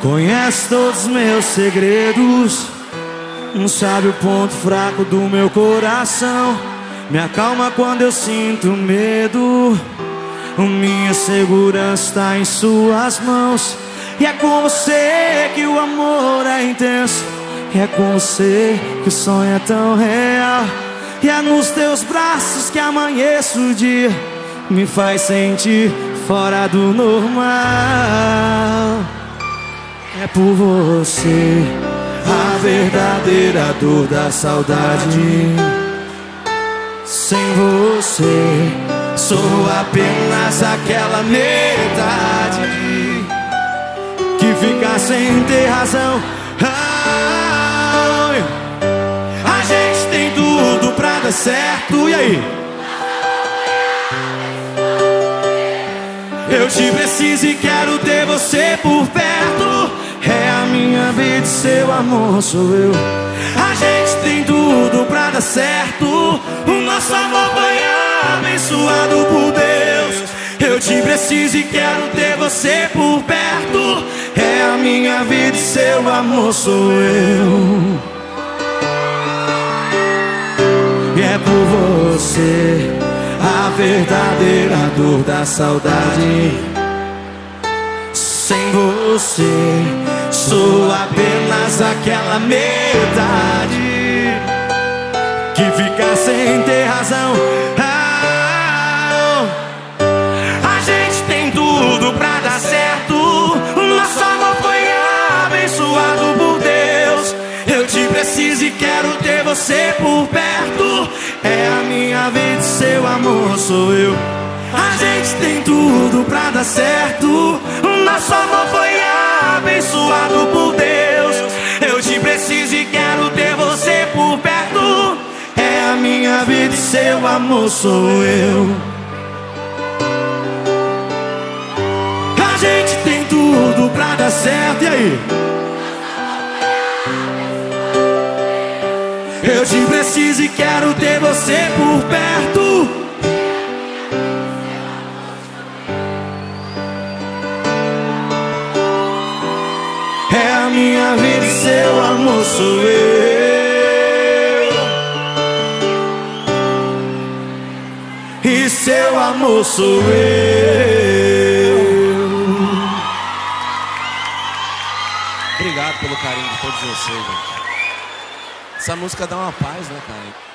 Conhece todos os meus segredos, não sabe o ponto fraco do meu coração. Me acalma quando eu sinto medo. Minha segurança está em suas mãos. E é com você que o amor é intenso. E é com você que o sonho é tão real. E é nos teus braços que amanheço o dia. Me faz sentir fora do normal. É por você a verdadeira dor da saudade. Sem você, sou apenas aquela metade que fica sem ter razão. A gente tem tudo pra dar certo, e aí? Eu te preciso e quero ter você por perto. É a minha vida seu amor sou eu. A gente tem tudo pra dar certo. O nosso amor foi abençoado por Deus. Eu te preciso e quero ter você por perto. É a minha vida e seu amor sou eu. E é por você a verdadeira dor da saudade. Sem você, sou apenas aquela metade que fica sem ter razão. Preciso e quero ter você por perto. É a minha vida, seu amor sou eu. A gente tem tudo pra dar certo. Nosso amor foi abençoado por Deus. Eu te preciso e quero ter você por perto. É a minha vida seu amor sou eu. A gente tem tudo pra dar certo, e aí? Eu te preciso e quero ter você por perto. É a minha vida e seu amor sou eu. E seu amor sou eu. Obrigado pelo carinho de todos vocês. Essa música dá uma paz, né, cara?